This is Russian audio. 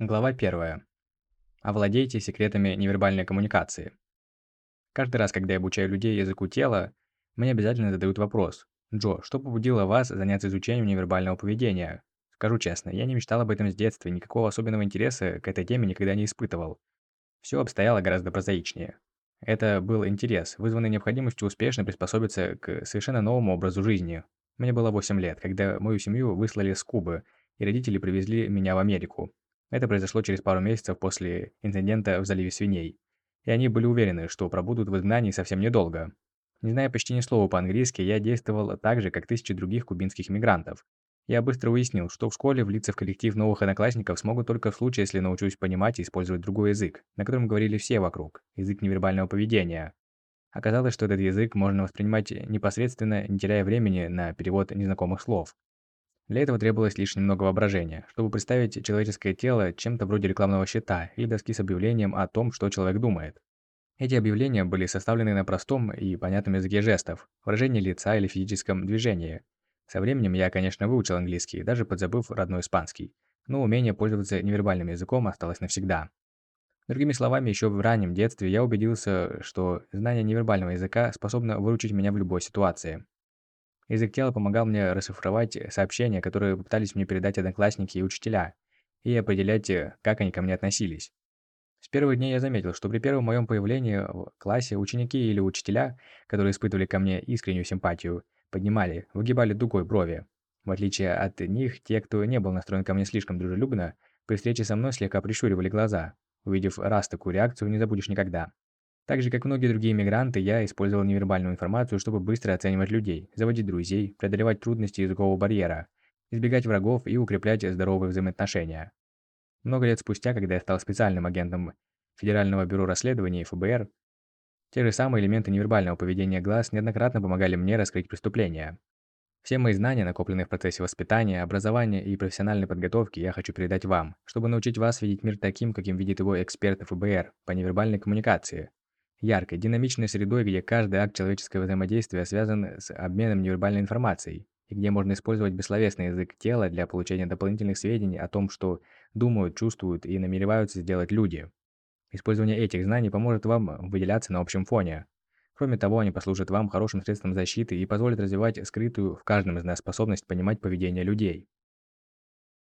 Глава 1. Овладейте секретами невербальной коммуникации. Каждый раз, когда я обучаю людей языку тела, мне обязательно задают вопрос. Джо, что побудило вас заняться изучением невербального поведения? Скажу честно, я не мечтал об этом с детства, никакого особенного интереса к этой теме никогда не испытывал. Все обстояло гораздо прозаичнее. Это был интерес, вызванный необходимостью успешно приспособиться к совершенно новому образу жизни. Мне было 8 лет, когда мою семью выслали с Кубы, и родители привезли меня в Америку. Это произошло через пару месяцев после инцидента в заливе свиней. И они были уверены, что пробудут в изгнании совсем недолго. Не зная почти ни слова по-английски, я действовал так же, как тысячи других кубинских мигрантов. Я быстро уяснил, что в школе влиться в коллектив новых одноклассников смогу только в случае, если научусь понимать и использовать другой язык, на котором говорили все вокруг, язык невербального поведения. Оказалось, что этот язык можно воспринимать непосредственно, не теряя времени на перевод незнакомых слов. Для этого требовалось лишь немного воображения, чтобы представить человеческое тело чем-то вроде рекламного щита или доски с объявлением о том, что человек думает. Эти объявления были составлены на простом и понятном языке жестов, выражении лица или физическом движении. Со временем я, конечно, выучил английский, даже подзабыв родной испанский, но умение пользоваться невербальным языком осталось навсегда. Другими словами, еще в раннем детстве я убедился, что знание невербального языка способно выручить меня в любой ситуации. Язык тела помогал мне расшифровать сообщения, которые пытались мне передать одноклассники и учителя, и определять, э, как они ко мне относились. С первых дней я заметил, что при первом моем появлении в классе ученики или учителя, которые испытывали ко мне искреннюю симпатию, поднимали, выгибали дугой брови. В отличие от них, те, кто не был настроен ко мне слишком дружелюбно, при встрече со мной слегка прищуривали глаза. Увидев раз такую реакцию, не забудешь никогда. Так же, как многие другие мигранты, я использовал невербальную информацию, чтобы быстро оценивать людей, заводить друзей, преодолевать трудности языкового барьера, избегать врагов и укреплять здоровые взаимоотношения. Много лет спустя, когда я стал специальным агентом Федерального бюро расследований ФБР, те же самые элементы невербального поведения глаз неоднократно помогали мне раскрыть преступления. Все мои знания, накопленные в процессе воспитания, образования и профессиональной подготовки, я хочу передать вам, чтобы научить вас видеть мир таким, каким видит его эксперты ФБР по невербальной коммуникации, яркой, динамичной средой, где каждый акт человеческого взаимодействия связан с обменом невербальной информацией, и где можно использовать бессловесный язык тела для получения дополнительных сведений о том, что думают, чувствуют и намереваются сделать люди. Использование этих знаний поможет вам выделяться на общем фоне. Кроме того, они послужат вам хорошим средством защиты и позволят развивать скрытую в каждом из нас способность понимать поведение людей.